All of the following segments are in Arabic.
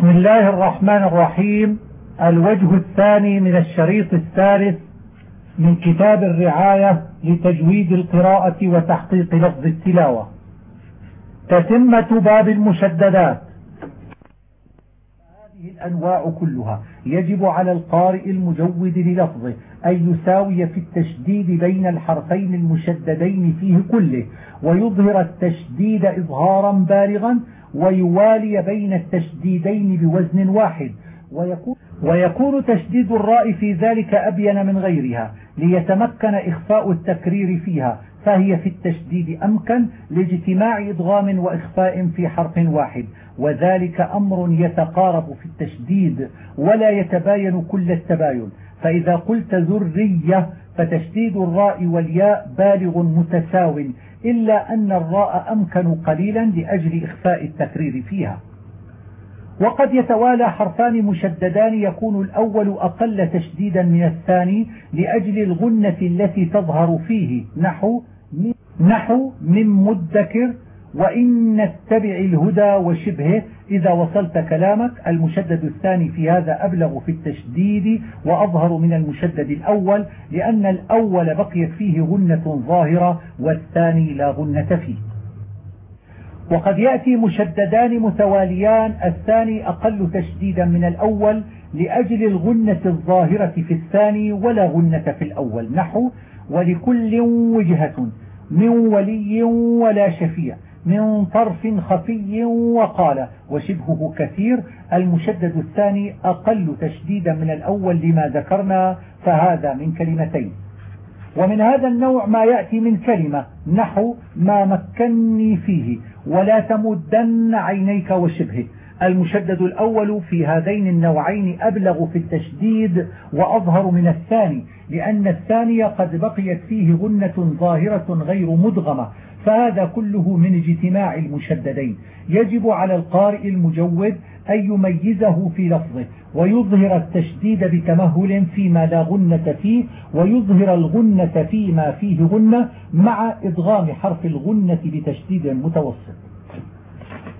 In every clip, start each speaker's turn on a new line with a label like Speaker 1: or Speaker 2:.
Speaker 1: بسم الله الرحمن الرحيم. الوجه الثاني من الشريط الثالث من كتاب الرعاية لتجويد القراءة وتحقيق لفظ التلاوة. تتمة باب المشددات. هذه الأنواع كلها يجب على القارئ المجود للفظه أن يساوي في التشديد بين الحرفين المشددين فيه كله ويظهر التشديد إظهارا بالغا ويوالي بين التشديدين بوزن واحد. ويكون, ويكون تشديد الراء في ذلك أبين من غيرها ليتمكن إخفاء التكرير فيها فهي في التشديد أمكن لاجتماع إضغام وإخفاء في حرف واحد. وذلك أمر يتقارب في التشديد ولا يتباين كل التباين. فإذا قلت ذرية فتشديد الراء والياء بالغ متساو إلا أن الراء أمكن قليلا لأجل إخفاء التكرير فيها. وقد يتوالى حرفان مشددان يكون الأول أقل تشديدا من الثاني لأجل الغنة التي تظهر فيه. نحو نحو من مدكر وإن نتبع الهدى وشبهه إذا وصلت كلامك. المشدد الثاني في هذا أبلغ في التشديد وأظهر من المشدد الأول لأن الأول بقيت فيه غنة ظاهرة والثاني لا غنة فيه. وقد يأتي مشددان متواليان الثاني أقل تشديدا من الأول لأجل الغنة الظاهرة في الثاني ولا غنة في الأول. نحو ولكل وجهة من ولي ولا شفيع. من طرف خفي وقال وشبهه كثير المشدد الثاني أقل تشديدا من الأول لما ذكرنا فهذا من كلمتين. ومن هذا النوع ما يأتي من كلمة نحو ما مكني فيه ولا تمدن عينيك وشبهه. المشدد الأول في هذين النوعين أبلغ في التشديد وأظهر من الثاني لأن الثاني قد بقيت فيه غنة ظاهرة غير مدغمة فهذا كله من اجتماع المشددين. يجب على القارئ المجود أن يميزه في لفظه ويظهر التشديد بتمهل فيما لا غنة فيه ويظهر الغنة فيما فيه غنة مع إضغام حرف الغنة بتشديد متوسط.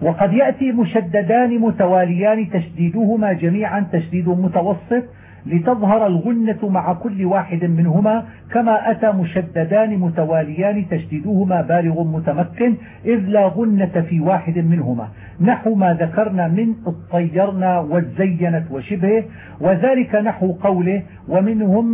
Speaker 1: وقد يأتي مشددان متواليان تشديدهما جميعا تشديد متوسط لتظهر الغنة مع كل واحد منهما كما أتى مشددان متواليان تشديدهما بالغ متمكن إذ لا غنة في واحد منهما. نحو ما ذكرنا من اطيرنا وزينت وشبهه وذلك نحو قوله ومنهم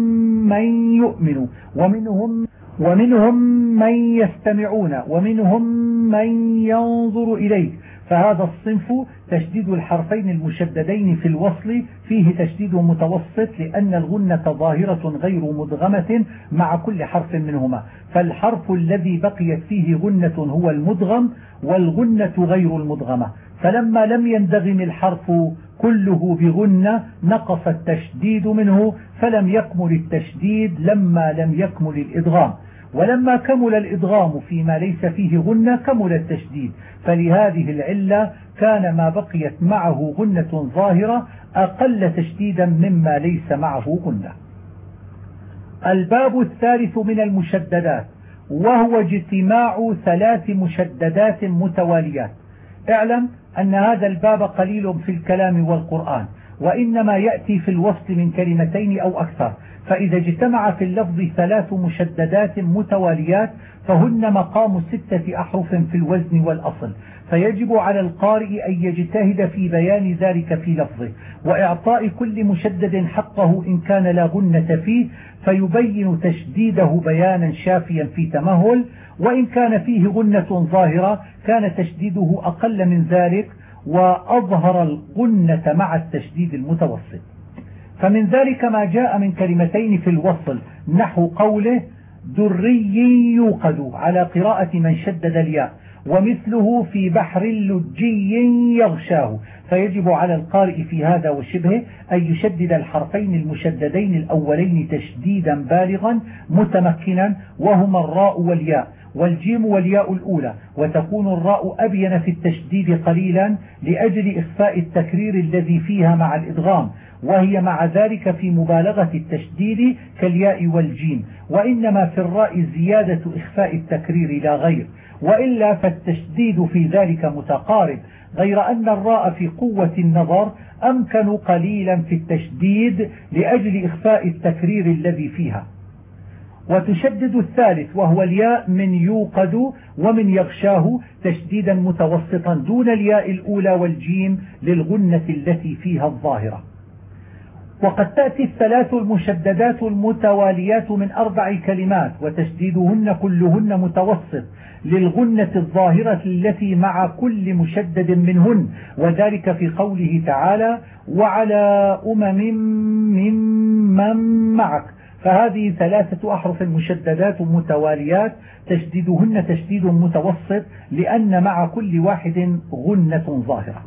Speaker 1: من يؤمن ومنهم ومنهم من يستمعون ومنهم من ينظر إليك. فهذا الصنف تشديد الحرفين المشددين في الوصل فيه تشديد متوسط لأن الغنة ظاهرة غير مدغمة مع كل حرف منهما. فالحرف الذي بقيت فيه غنة هو المدغم والغنة غير المدغمة. فلما لم يندغم الحرف كله بغنة نقص التشديد منه فلم يكمل التشديد لما لم يكمل الإدغام. ولما كمل الإدغام فيما ليس فيه غنة كمل التشديد. فلهذه العلة كان ما بقيت معه غنة ظاهرة أقل تشديدا مما ليس معه غنة الباب الثالث من المشددات وهو اجتماع ثلاث مشددات متواليات. اعلم أن هذا الباب قليل في الكلام والقرآن. وإنما يأتي في الوصل من كلمتين أو أكثر. فإذا اجتمع في اللفظ ثلاث مشددات متواليات فهن مقام ستة أحرف في الوزن والأصل. فيجب على القارئ أن يجتهد في بيان ذلك في لفظه. وإعطاء كل مشدد حقه إن كان لا غنة فيه فيبين تشديده بيانا شافيا في تمهل. وإن كان فيه غنة ظاهرة كان تشديده أقل من ذلك. وأظهر الغنة مع التشديد المتوسط. فمن ذلك ما جاء من كلمتين في الوصل نحو قوله دري يوقد على قراءة من شدد الياء ومثله في بحر لجي يغشاه. فيجب على القارئ في هذا وشبهه أن يشدد الحرفين المشددين الأولين تشديدا بالغا متمكنا وهما الراء والياء. والجيم والياء الأولى وتكون الراء أبين في التشديد قليلا لأجل إخفاء التكرير الذي فيها مع الإدغام وهي مع ذلك في مبالغة التشديد كالياء والجيم وإنما في الراء زيادة إخفاء التكرير لا غير وإلا فالتشديد في ذلك متقارب غير أن الراء في قوة النظر أمكن قليلا في التشديد لأجل إخفاء التكرير الذي فيها. وتشدد الثالث وهو الياء من يوقد ومن يغشاه تشديدا متوسطا دون الياء الأولى والجيم للغنة التي فيها الظاهرة. وقد تأتي الثلاث المشددات المتواليات من أربع كلمات وتشديدهن كلهن متوسط للغنة الظاهرة التي مع كل مشدد منهن. وذلك في قوله تعالى وعلى أمم ممن معك فهذه ثلاثة أحرف مشددات متواليات تشديدهن تشديد متوسط لأن مع كل واحد غنة ظاهرة.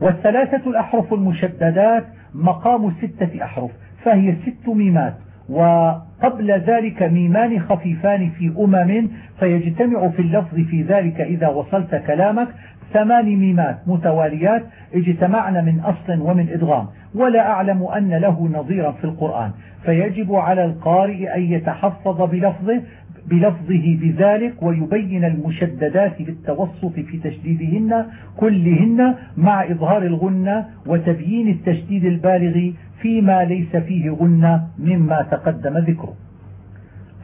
Speaker 1: والثلاثة الأحرف المشددات مقام ستة أحرف فهي ست ميمات وقبل ذلك ميمان خفيفان في أمم فيجتمع في اللفظ في ذلك إذا وصلت كلامك ثمان ميمات متواليات اجتمعن من أصل ومن إدغام. ولا أعلم أن له نظيرا في القرآن. فيجب على القارئ أن يتحفظ بلفظه بلفظه بذلك ويبين المشددات بالتوسط في تشديدهن كلهن مع إظهار الغنة وتبيين التشديد البالغ فيما ليس فيه غنة مما تقدم ذكره.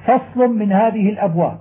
Speaker 1: فصل من هذه الأبواب.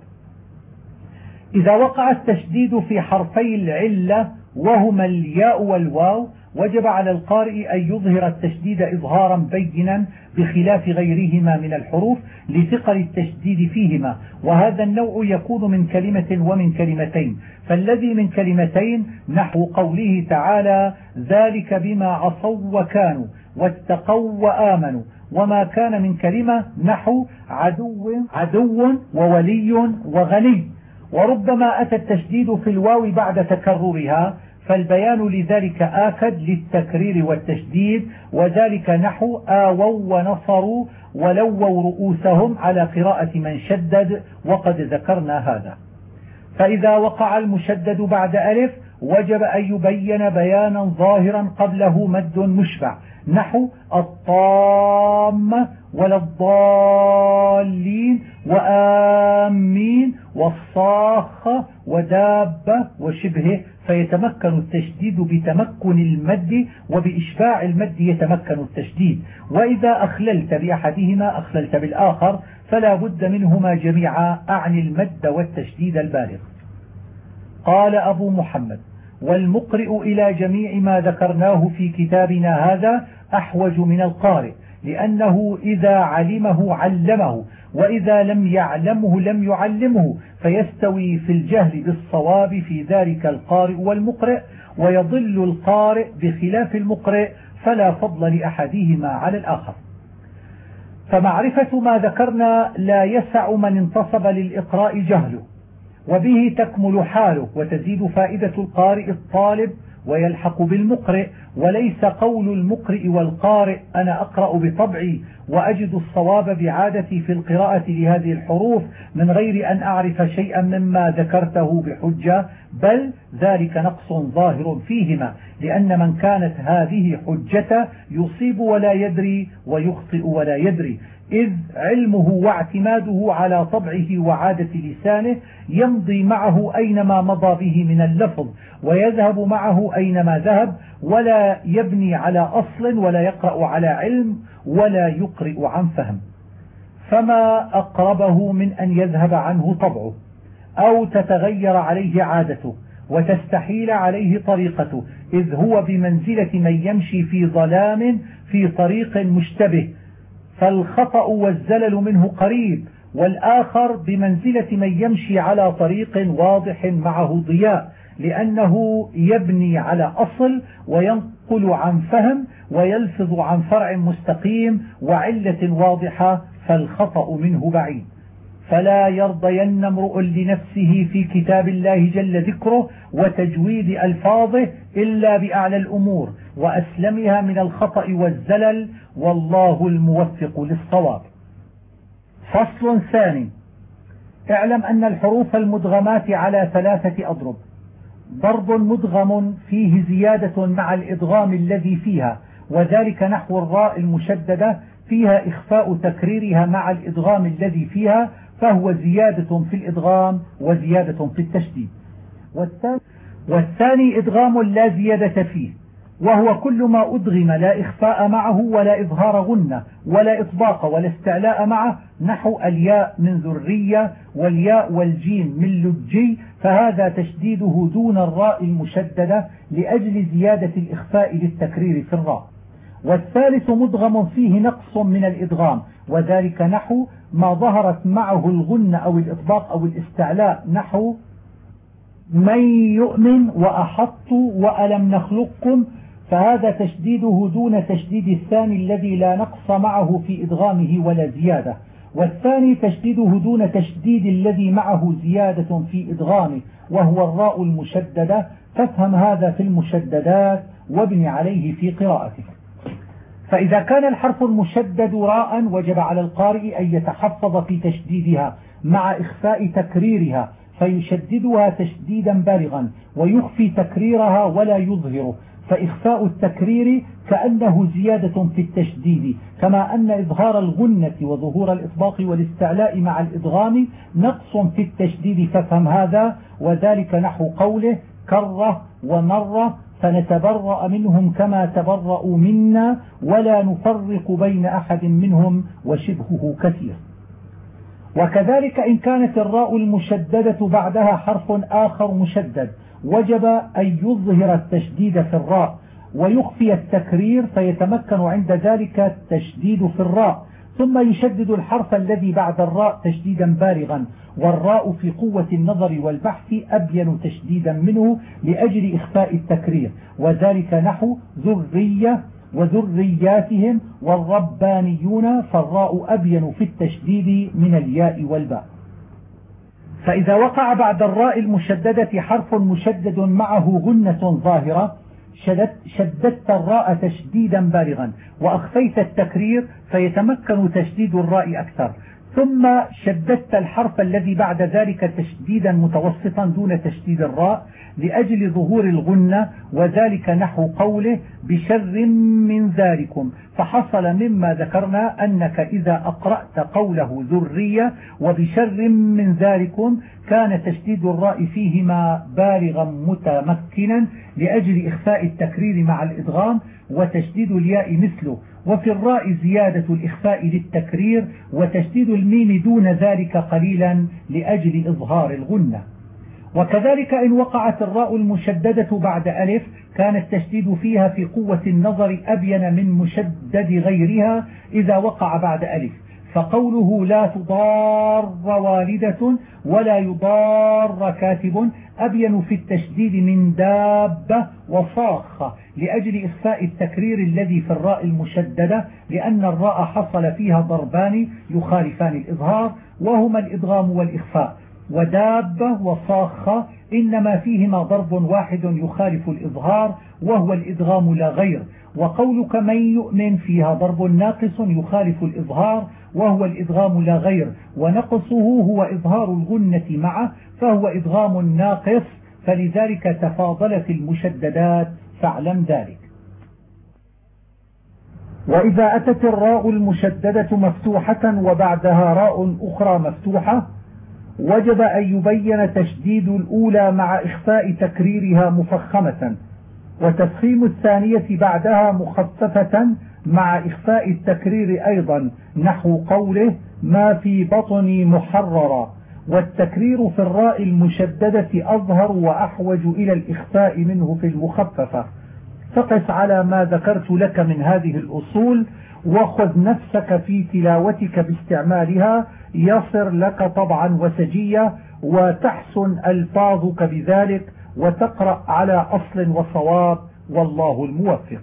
Speaker 1: إذا وقع التشديد في حرفي العلة وهما الياء والواو وجب على القارئ أن يظهر التشديد إظهارا بينا بخلاف غيرهما من الحروف لثقل التشديد فيهما وهذا النوع يكون من كلمة ومن كلمتين. فالذي من كلمتين نحو قوله تعالى ذلك بما عصوا وكانوا واتقوا وآمنوا وما كان من كلمة نحو عدو عدو وولي وغني وربما أتى التشديد في الواو بعد تكررها فالبيان لذلك آكد للتكرير والتشديد وذلك نحو آووا ونصروا ولووا رؤوسهم على قراءة من شدد وقد ذكرنا هذا. فإذا وقع المشدد بعد ألف وجب أن يبين بيانا ظاهرا قبله مد مشبع نحو الطامة ولا الضالين وآمين والصاخة ودابة وشبهه فيتمكن التشديد بتمكن المد وبإشباع المد يتمكن التشديد. وإذا أخللت بأحدهما أخللت بالآخر فلا بد منهما جميعا أعني المد والتشديد البالغ. قال أبو محمد والمقرئ إلى جميع ما ذكرناه في كتابنا هذا أحوج من القارئ. لأنه إذا علمه علمه وإذا لم يعلمه لم يعلمه فيستوي في الجهل بالصواب في ذلك القارئ والمقرئ ويضل القارئ بخلاف المقرئ فلا فضل لأحدهما على الآخر. فمعرفة ما ذكرنا لا يسع من انتصب للإقراء جهله وبه تكمل حاله وتزيد فائدة القارئ الطالب ويلحق بالمقرئ وليس قول المقرئ والقارئ أنا أقرأ بطبعي وأجد الصواب بعادتي في القراءة لهذه الحروف من غير أن أعرف شيئا مما ذكرته بحجة بل ذلك نقص ظاهر فيهما لأن من كانت هذه حجة يصيب ولا يدري ويخطئ ولا يدري. إذ علمه واعتماده على طبعه وعادة لسانه يمضي معه أينما مضى به من اللفظ ويذهب معه أينما ذهب ولا يبني على أصل ولا يقرأ على علم ولا يقرئ عن فهم. فما أقربه من أن يذهب عنه طبعه أو تتغير عليه عادته وتستحيل عليه طريقته إذ هو بمنزلة من يمشي في ظلام في طريق مشتبه فالخطأ والزلل منه قريب والآخر بمنزلة من يمشي على طريق واضح معه ضياء لأنه يبني على أصل وينقل عن فهم ويلفظ عن فرع مستقيم وعلة واضحة فالخطأ منه بعيد. فلا يرضين امرؤ لنفسه في كتاب الله جل ذكره وتجويد ألفاظه إلا بأعلى الأمور وأسلمها من الخطأ والزلل والله الموفق للصواب. فصل ثاني. اعلم أن الحروف المدغمات على ثلاثة أضرب. ضرب مدغم فيه زيادة مع الإدغام الذي فيها وذلك نحو الراء المشددة فيها إخفاء تكريرها مع الإدغام الذي فيها فهو زيادة في الإدغام وزيادة في التشديد. والثاني, والثاني إدغام لا زيادة فيه وهو كل ما أدغم لا إخفاء معه ولا إظهار غنة ولا إطباق ولا استعلاء معه نحو الياء من ذرية والياء والجيم من لجي فهذا تشديده دون الراء المشددة لأجل زيادة الإخفاء للتكرير في الراء. والثالث مدغم فيه نقص من الإدغام وذلك نحو ما ظهرت معه الغن أو الإطباق أو الاستعلاء نحو من يؤمن وأحط وألم نخلقكم فهذا تشديده دون تشديد الثاني الذي لا نقص معه في إدغامه ولا زيادة. والثاني تشديده دون تشديد الذي معه زيادة في إدغامه وهو الراء المشددة. فافهم هذا في المشددات وابن عليه في قراءتك فإذا كان الحرف المشدد راء وجب على القارئ أن يتحفظ في تشديدها مع إخفاء تكريرها فيشددها تشديدا بالغا ويخفي تكريرها ولا يظهره فإخفاء التكرير كأنه زيادة في التشديد كما أن إظهار الغنة وظهور الإطباق والاستعلاء مع الإدغام نقص في التشديد. فافهم هذا وذلك نحو قوله كره ومر فنتبرأ منهم كما تبرأوا منا ولا نفرق بين أحد منهم وشبهه كثير. وكذلك إن كانت الراء المشددة بعدها حرف آخر مشدد وجب أن يظهر التشديد في الراء ويخفي التكرير فيتمكن عند ذلك التشديد في الراء. ثم يشدد الحرف الذي بعد الراء تشديدا بالغا والراء في قوة النظر والبحث أبين تشديدا منه لأجل إخفاء التكرير وذلك نحو ذرية وذرياتهم والربانيون فالراء أبين في التشديد من الياء والباء. فإذا وقع بعد الراء المشددة حرف مشدد معه غنة ظاهرة شددت الراء تشديدا بالغا وأخفيت التكرير فيتمكن تشديد الراء أكثر. ثم شددت الحرف الذي بعد ذلك تشديدا متوسطا دون تشديد الراء لأجل ظهور الغنة وذلك نحو قوله بشر من ذلكم. فحصل مما ذكرنا أنك إذا أقرأت قوله ذرية وبشر من ذلكم كان تشديد الراء فيهما بالغا متمكنا لأجل إخفاء التكرير مع الإدغام وتشديد الياء مثله. وفي الراء زيادة الإخفاء للتكرير وتشديد الميم دون ذلك قليلا لأجل إظهار الغنة. وكذلك إن وقعت الراء المشددة بعد ألف كان التشديد فيها في قوة النظر أبين من مشدد غيرها إذا وقع بعد ألف. فقوله لا تضار والدة ولا يضار كاتب أبين في التشديد من دابة وصاخة لأجل إخفاء التكرير الذي في الراء المشددة لأن الراء حصل فيها ضربان يخالفان الإظهار وهما الإدغام والإخفاء. ودابة وصاخة إنما فيهما ضرب واحد يخالف الإظهار وهو الإدغام لا غير. وقولك من يؤمن فيها ضرب ناقص يخالف الإظهار وهو الإدغام لا غير. ونقصه هو إظهار الغنة معه فهو إدغام ناقص فلذلك تفاضلت المشددات فاعلم ذلك. وإذا أتت الراء المشددة مفتوحة وبعدها راء أخرى مفتوحة وجب أن يبين تشديد الأولى مع إخفاء تكريرها مفخمة وتفخيم الثانية بعدها مخففة مع إخفاء التكرير أيضا نحو قوله ما في بطني محررا والتكرير في الراء المشددة أظهر وأحوج إلى الإخفاء منه في المخففة. فقس على ما ذكرت لك من هذه الأصول وخذ نفسك في تلاوتك باستعمالها يصر لك طبعا وسجية وتحسن ألفاظك بذلك وتقرأ على أصل وصواب والله الموفق.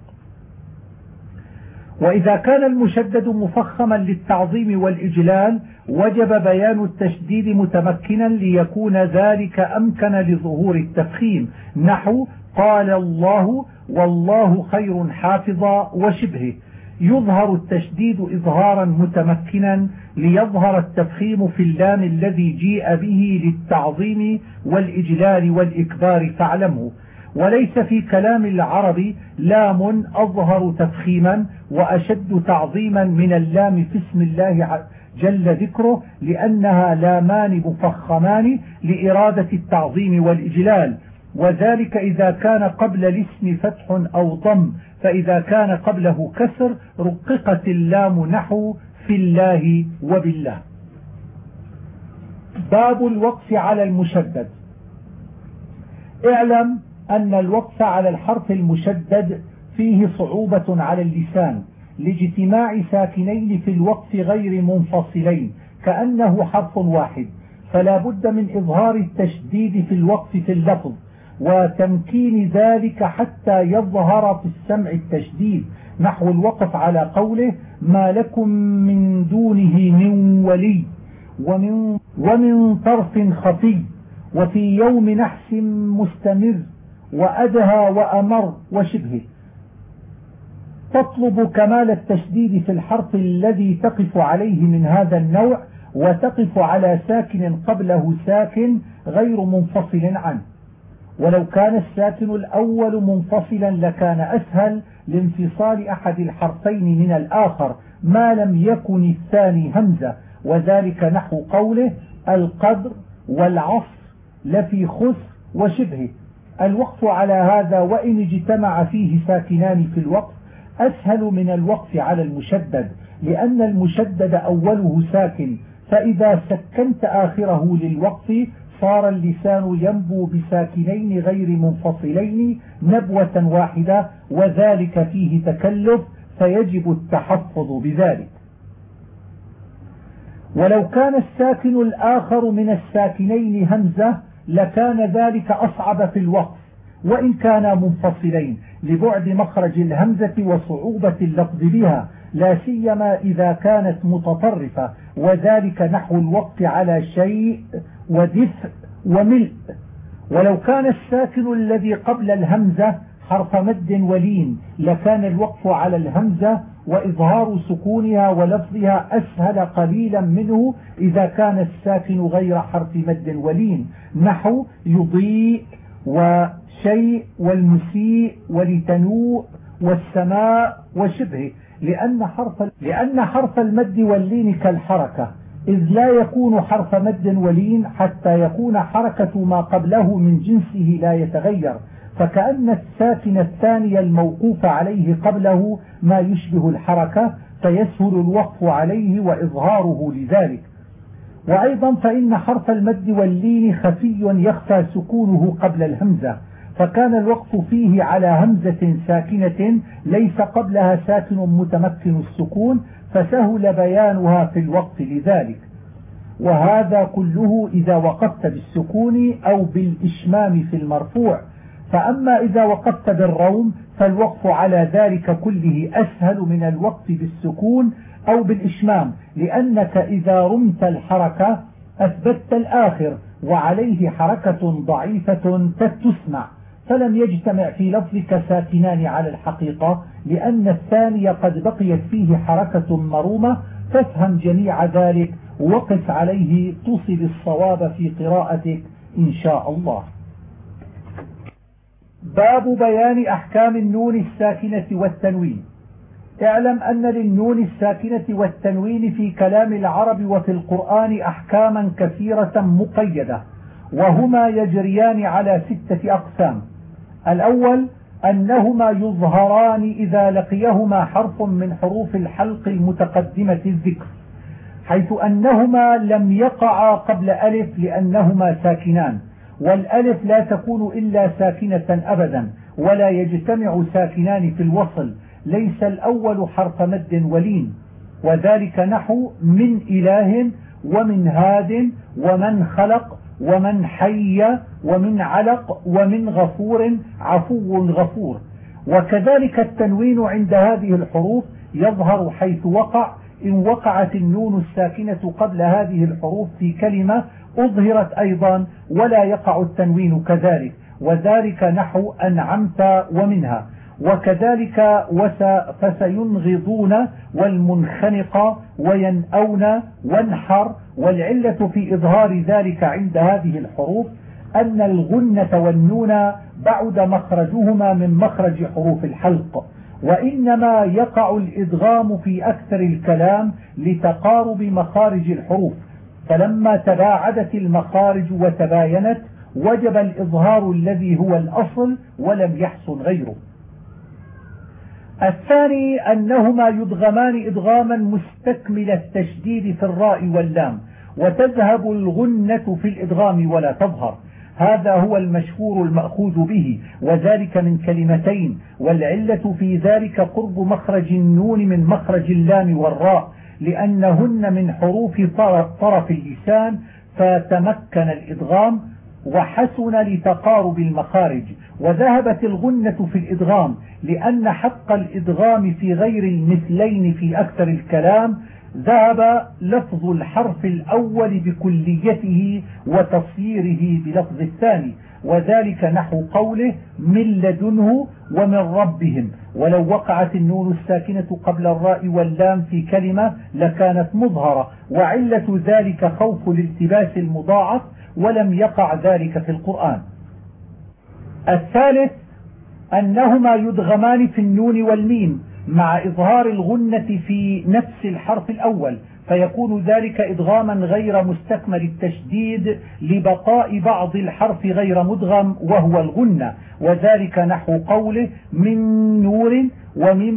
Speaker 1: وإذا كان المشدد مفخما للتعظيم والإجلال وجب بيان التشديد متمكنا ليكون ذلك أمكن لظهور التفخيم. نحو قال الله والله خير حافظا وشبهه. يظهر التشديد إظهارا متمكنا ليظهر التفخيم في اللام الذي جيء به للتعظيم والإجلال والإكبار فاعلمه. وليس في كلام العرب لام أظهر تفخيما وأشد تعظيما من اللام في اسم الله جل ذكره لأنها لامان مفخمان لإرادة التعظيم والإجلال. وذلك إذا كان قبل الاسم فتح أو ضم فإذا كان قبله كسر رققت اللام نحو في الله وبالله. باب الوقف على المشدد. اعلم أن الوقف على الحرف المشدد فيه صعوبة على اللسان لاجتماع ساكنين في الوقف غير منفصلين كأنه حرف واحد. فلا بد من إظهار التشديد في الوقف في اللفظ وتمكين ذلك حتى يظهر في السمع التشديد نحو الوقف على قوله ما لكم من دونه من ولي ومن, ومن طرف خفي وفي يوم نحس مستمر وأدهى وأمر وشبهه تطلب كمال التشديد في الحرف الذي تقف عليه من هذا النوع وتقف على ساكن قبله ساكن غير منفصل عنه. ولو كان الساكن الأول منفصلا لكان أسهل لانفصال أحد الحرفين من الآخر ما لم يكن الثاني همزة. وذلك نحو قوله القدر والعصر لفي خسر وشبهه. الوقف على هذا وإن اجتمع فيه ساكنان في الوقف أسهل من الوقف على المشدد لأن المشدد أوله ساكن. فإذا سكنت آخره للوقف صار اللسان ينبو بساكنين غير منفصلين نبوة واحدة وذلك فيه تكلف فيجب التحفظ بذلك. ولو كان الساكن الآخر من الساكنين همزة لكان ذلك أصعب في الوقف وإن كانا منفصلين لبعد مخرج الهمزة وصعوبة اللفظ بها لا سيما إذا كانت متطرفة وذلك نحو الوقت على شيء ودفء وملء. ولو كان الساكن الذي قبل الهمزة حرف مد ولين لكان الوقف على الهمزة وإظهار سكونها ولفظها أسهل قليلا منه إذا كان الساكن غير حرف مد ولين. نحو يضيء وشيء والمسيء ولتنوء والسماء وشبهه. لأن حرف, لأن حرف المد واللين كالحركة. إذ لا يكون حرف مد ولين حتى يكون حركة ما قبله من جنسه لا يتغير فكأن الساكن الثاني الموقوف عليه قبله ما يشبه الحركة فيسهل الوقف عليه وإظهاره لذلك. وأيضا فإن حرف المد واللين خفي يخفى سكونه قبل الهمزة فكان الوقف فيه على همزة ساكنة ليس قبلها ساكن متمكن السكون فسهل بيانها في الوقت لذلك. وهذا كله إذا وقفت بالسكون أو بالإشمام في المرفوع. فأما إذا وقفت بالروم فالوقف على ذلك كله أسهل من الوقف بالسكون أو بالإشمام لأنك إذا رمت الحركة أثبتت الآخر وعليه حركة ضعيفة تسمع. فلم يجتمع في لفظك ساكنان على الحقيقة لأن الثاني قد بقيت فيه حركة مرومة فافهم جميع ذلك وقف عليه تصل الصواب في قراءتك إن شاء الله. باب بيان أحكام النون الساكنة والتنوين. اعلم أن للنون الساكنة والتنوين في كلام العرب وفي القرآن أحكاما كثيرة مقيدة وهما يجريان على ستة أقسام. الأول أنهما يظهران إذا لقيهما حرف من حروف الحلق المتقدمة الذكر حيث أنهما لم يقعا قبل ألف لأنهما ساكنان والألف لا تكون إلا ساكنة أبدا ولا يجتمع ساكنان في الوصل ليس الأول حرف مد ولين وذلك نحو من إله ومن هاد ومن خلق ومن حي ومن علق ومن غفور عفو غفور. وكذلك التنوين عند هذه الحروف يظهر حيث وقع إن وقعت النون الساكنة قبل هذه الحروف في كلمة أظهرت أيضا ولا يقع التنوين كذلك. وذلك نحو أنعمت ومنها. وكذلك فسينغضون والمنخنق وينأون وانحر. والعلة في إظهار ذلك عند هذه الحروف أن الغنة والنون بعد مخرجهما من مخرج حروف الحلق وإنما يقع الإدغام في أكثر الكلام لتقارب مخارج الحروف. فلما تباعدت المخارج وتباينت وجب الإظهار الذي هو الأصل ولم يحصل غيره. الثاني أنهما يدغمان إدغاما مستكمل التشديد في الراء واللام وتذهب الغنة في الإدغام ولا تظهر. هذا هو المشهور المأخوذ به وذلك من كلمتين والعلة في ذلك قرب مخرج النون من مخرج اللام والراء لأنهن من حروف طرف اللسان فتمكن الإدغام وحسن لتقارب المخارج وذهبت الغنة في الإدغام لأن حق الإدغام في غير المثلين في أكثر الكلام ذهب لفظ الحرف الأول بكليته وتصييره بلفظ الثاني وذلك نحو قوله من لدنه ومن ربهم. ولو وقعت النون الساكنة قبل الراء واللام في كلمة لكانت مظهرة وعلة ذلك خوف الالتباس المضاعف ولم يقع ذلك في القرآن. الثالث أنهما يدغمان في النون والميم مع إظهار الغنة في نفس الحرف الأول فيكون ذلك إدغاما غير مستكمل التشديد لبقاء بعض الحرف غير مدغم وهو الغنة وذلك نحو قوله من نور ومن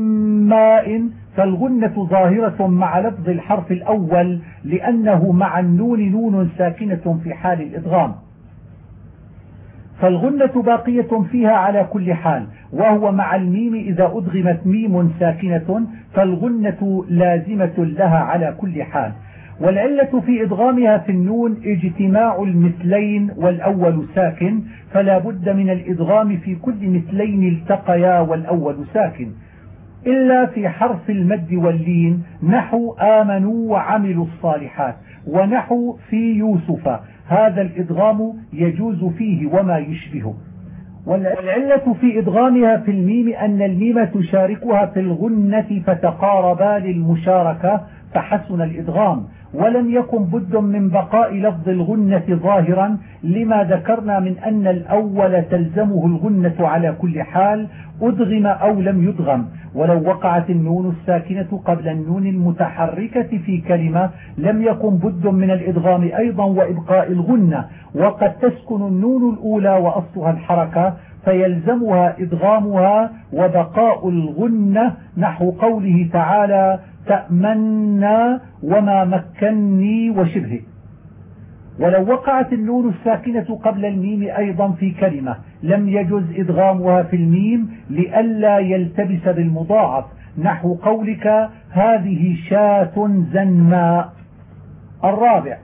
Speaker 1: ماء فالغنة ظاهرة مع لفظ الحرف الأول لأنه مع النون نون ساكنة في حال الإدغام. فالغنة باقية فيها على كل حال وهو مع الميم إذا أدغمت ميم ساكنة فالغنة لازمة لها على كل حال. والعلة في إدغامها في النون اجتماع المثلين والأول ساكن فلا بد من الإدغام في كل مثلين التقيا والأول ساكن. إلا في حرف المد واللين نحو آمنوا وعملوا الصالحات ونحو في يوسف هذا الإدغام يجوز فيه وما يشبهه. والعلة في إدغامها في الميم أن الميم تشاركها في الغنة فتقاربا للمشاركة فحسن الإدغام. ولم يكن بد من بقاء لفظ الغنة ظاهرا لما ذكرنا من أن الأول تلزمه الغنة على كل حال أدغم أو لم يدغم. ولو وقعت النون الساكنة قبل النون المتحركة في كلمة لم يكن بد من الإدغام أيضا وإبقاء الغنة. وقد تسكن النون الأولى وأصلها الحركة فيلزمها إدغامها وبقاء الغنة نحو قوله تعالى تأمنا وما مكني وشبهه. ولو وقعت النون الساكنة قبل الميم أيضا في كلمة لم يجز إدغامها في الميم لئلا يلتبس بالمضاعف. نحو قولك هذه شاة زنماء. الرابع.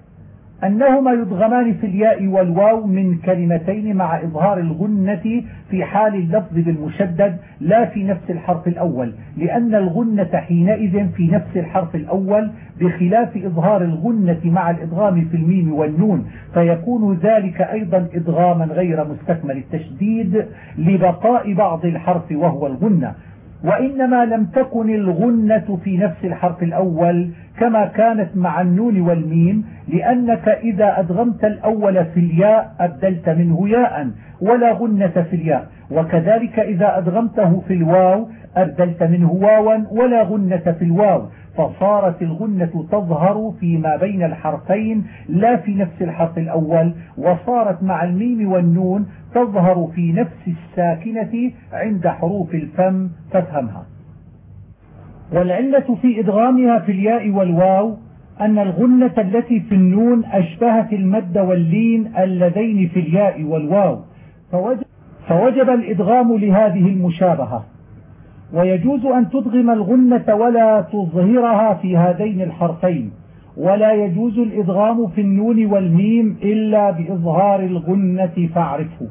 Speaker 1: أنهما يدغمان في الياء والواو من كلمتين مع إظهار الغنة في حال اللفظ بالمشدد لا في نفس الحرف الأول لأن الغنة حينئذ في نفس الحرف الأول بخلاف إظهار الغنة مع الإدغام في الميم والنون فيكون ذلك أيضا إدغاما غير مستكمل التشديد لبقاء بعض الحرف وهو الغنة. وإنما لم تكن الغنة في نفس الحرف الأول كما كانت مع النون والميم لأنك إذا أدغمت الأول في الياء أبدلت منه ياء ولا غنة في الياء. وكذلك إذا أدغمته في الواو أبدلت منه واوا ولا غنة في الواو. فصارت الغنة تظهر فيما بين الحرفين لا في نفس الحرف الأول. وصارت مع الميم والنون تظهر في نفس الساكنة عند حروف الفم فافهمها. والعلة في إدغامها في الياء والواو أن الغنة التي في النون أشبهت المد واللين اللذين في الياء والواو. فوجب, الإدغام لهذه المشابهة. ويجوز أن تدغم الغنة ولا تظهرها في هذين الحرفين. ولا يجوز الإدغام في النون والميم إلا بإظهار الغنة فاعرفه.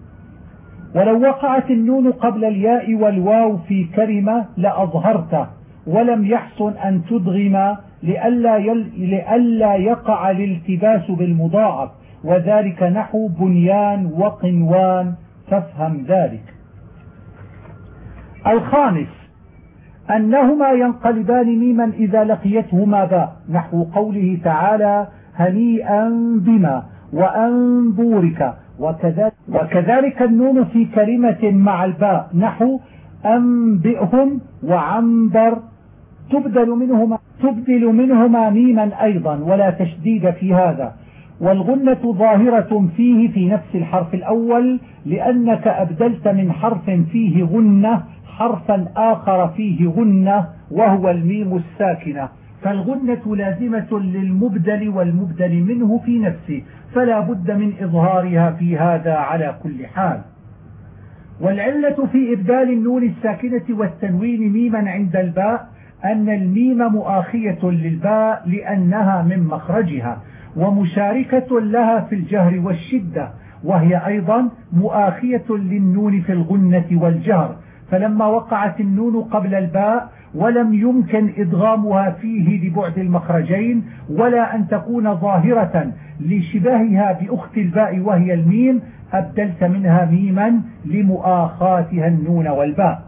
Speaker 1: ولو وقعت النون قبل الياء والواو في كلمة لأظهرته. ولم يحسن أن تدغم لئلا, يل... لئلا يقع الالتباس بالمضاعف وذلك نحو بنيان وقنوان فافهم ذلك. الخامس أنهما ينقلبان ميما إذا لقيتهما باء نحو قوله تعالى هنيئا بما وأنظورك. وكذلك, وكذلك النون في كلمة مع الباء نحو أنبئهم وعنبر تبدل منهما, تبدل منهما ميما أيضا ولا تشديد في هذا. والغنة ظاهرة فيه في نفس الحرف الأول لأنك أبدلت من حرف فيه غنة حرفا آخر فيه غنة وهو الميم الساكنة. فالغنة لازمة للمبدل والمبدل منه في نفسه. فلا بد من إظهارها في هذا على كل حال. والعلة في إبدال النون الساكنة والتنوين ميما عند الباء أن الميم مؤاخية للباء لأنها من مخرجها ومشاركة لها في الجهر والشدة وهي أيضا مؤاخية للنون في الغنة والجهر. فلما وقعت النون قبل الباء ولم يمكن إدغامها فيه لبعد المخرجين ولا أن تكون ظاهرة لشبهها بأخت الباء وهي الميم أبدلت منها ميما لمؤاخاتها النون والباء.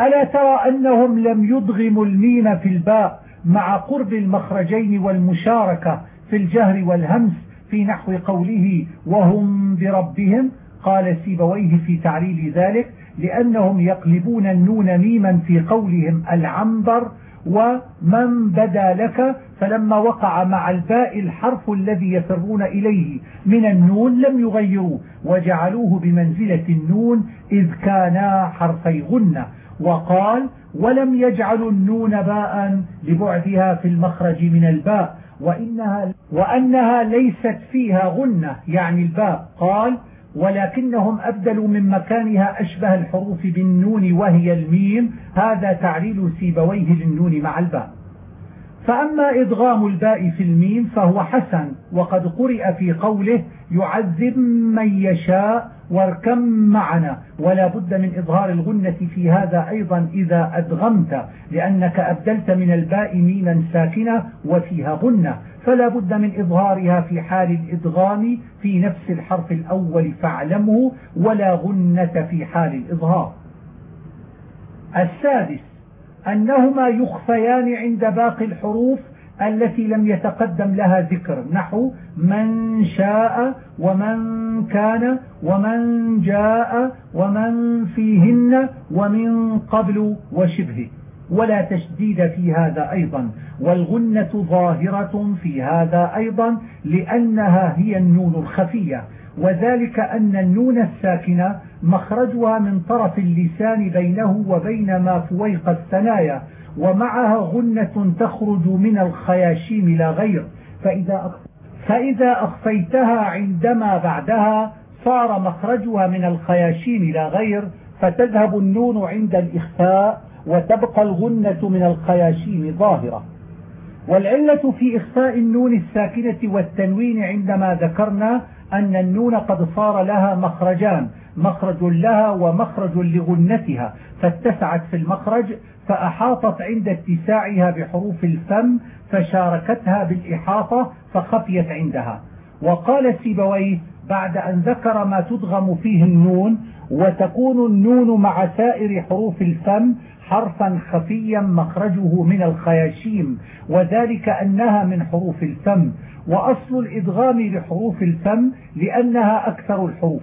Speaker 1: ألا ترى أنهم لم يدغموا الميم في الباء مع قرب المخرجين والمشاركة في الجهر والهمس في نحو قوله وهم بربهم؟ قال سيبويه في تعليل ذلك لأنهم يقلبون النون ميما في قولهم العنبر ومن بدا لك فلما وقع مع الباء الحرف الذي يفرون إليه من النون لم يغيروه وجعلوه بمنزلة النون إذ كانا حرفي غنة وقال ولم يجعلوا النون باء لبعدها في المخرج من الباء وإنها, وأنها ليست فيها غنة يعني الباء. قال ولكنهم أبدلوا من مكانها أشبه الحروف بالنون وهي الميم هذا تعليل سيبويه للنون مع الباء. فأما إدغام الباء في الميم فهو حسن وقد قرئ في قوله يعذب من يشاء واركم معنا ولا بد من إظهار الغنة في هذا أيضا إذا أدغمت لأنك أبدلت من الباء ميما ساكنة وفيها غنة. فلا بد من إظهارها في حال الإدغام في نفس الحرف الأول فاعلمه ولا غنة في حال الإظهار. السادس أنهما يخفيان عند باقي الحروف التي لم يتقدم لها ذكر نحو من شاء ومن كان ومن جاء ومن فيهن ومن قبل وشبهه ولا تشديد في هذا أيضا والغنة ظاهرة في هذا أيضا لأنها هي النون الخفية. وذلك أن النون الساكنة مخرجها من طرف اللسان بينه وبين ما فويق الثنايا ومعها غنة تخرج من الخياشيم لا غير. فإذا فإذا أخفيتها عندما بعدها صار مخرجها من الخياشيم لا غير فتذهب النون عند الإخفاء وتبقى الغنة من الخياشيم ظاهرة. والعلة في إخفاء النون الساكنة والتنوين عندما ذكرنا أن النون قد صار لها مخرجان مخرج لها ومخرج لغنتها فاتسعت في المخرج فأحاطت عند اتساعها بحروف الفم فشاركتها بالإحاطة فخفيت عندها. وقال سيبويه بعد أن ذكر ما تدغم فيه النون وتكون النون مع سائر حروف الفم حرفا خفيا مخرجه من الخياشيم وذلك أنها من حروف الفم وأصل الإدغام لحروف الفم لأنها أكثر الحروف.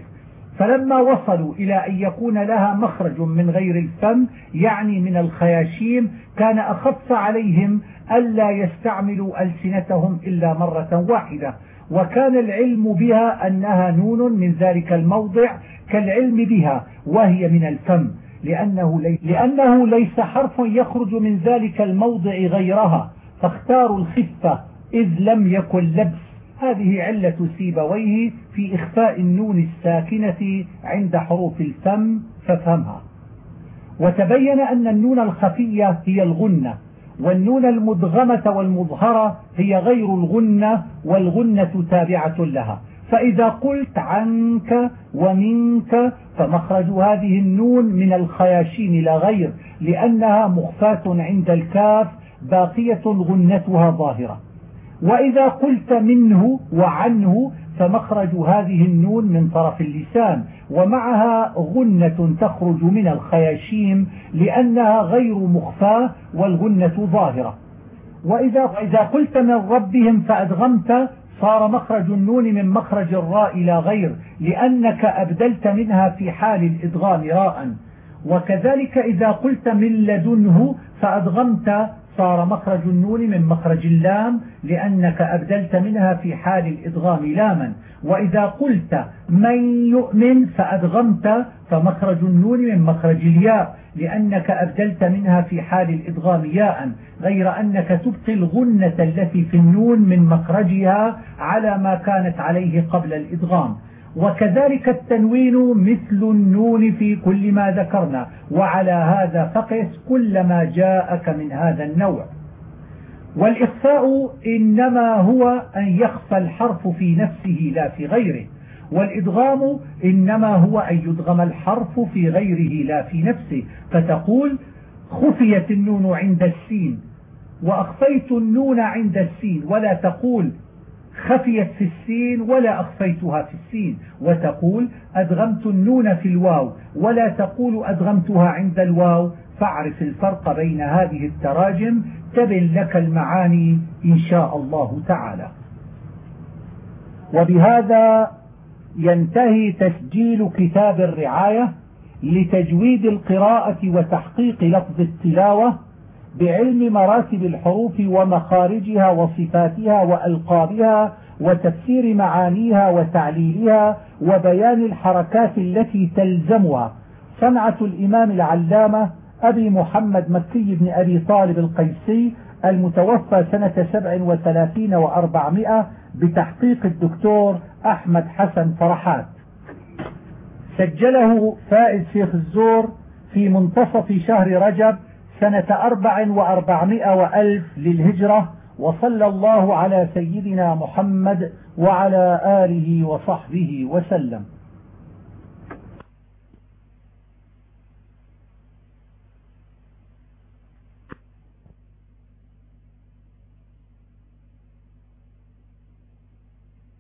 Speaker 1: فلما وصلوا إلى أن يكون لها مخرج من غير الفم يعني من الخياشيم كان أخف عليهم ألا يستعملوا ألسنتهم إلا مرة واحدة. وكان العلم بها أنها نون من ذلك الموضع كالعلم بها وهي من الفم لأنه ليس, لأنه ليس حرف يخرج من ذلك الموضع غيرها. فاختاروا الخفة إذ لم يكن لبس. هذه علة سيبويه في إخفاء النون الساكنة عند حروف الفم فافهمها. وتبين أن النون الخفية هي الغنة والنون المدغمة والمظهرة هي غير الغنة والغنة تابعة لها. فإذا قلت عنك ومنك فمخرج هذه النون من الخياشيم لا غير لأنها مخفاة عند الكاف باقية غنتها ظاهرة. وإذا قلت منه وعنه فمخرج هذه النون من طرف اللسان ومعها غنة تخرج من الخياشيم لأنها غير مخفاة والغنة ظاهرة. وإذا, وإذا قلت من ربهم فأدغمت صار مخرج النون من مخرج الراء إلى غير لأنك أبدلت منها في حال الإدغام راء. وكذلك إذا قلت من لدنه فأدغمت صار مخرج النون من مخرج اللام لأنك أبدلت منها في حال الإدغام لاما. وإذا قلت من يؤمن فأدغمت فمخرج النون من مخرج الياء لأنك أبدلت منها في حال الإدغام ياء. غير أنك تبقي الغنة التي في النون من مخرجها على ما كانت عليه قبل الإدغام. وكذلك التنوين مثل النون في كل ما ذكرنا وعلى هذا فقس كل ما جاءك من هذا النوع. والإخفاء إنما هو أن يخفى الحرف في نفسه لا في غيره والإدغام إنما هو أن يدغم الحرف في غيره لا في نفسه. فتقول خفيت النون عند السين وأخفيت النون عند السين ولا تقول خفيت في السين ولا أخفيتها في السين. وتقول أدغمت النون في الواو ولا تقول أدغمتها عند الواو. فاعرف الفرق بين هذه التراجم تبن لك المعاني إن شاء الله تعالى. وبهذا ينتهي تسجيل كتاب الرعاية لتجويد القراءة وتحقيق لفظ التلاوة. بعلم مراتب الحروف ومخارجها وصفاتها وألقابها وتفسير معانيها وتعليلها وبيان الحركات التي تلزمها. صنعة الإمام العلامة أبي محمد مكي بن أبي طالب القيسي المتوفى سنة سبع وثلاثين وأربعمائة بتحقيق الدكتور أحمد حسن فرحات. سجله فائز شيخ الزور في منتصف شهر رجب سنة أربع وأربعمائة وألف للهجرة وصلى الله على سيدنا محمد وعلى آله وصحبه وسلم.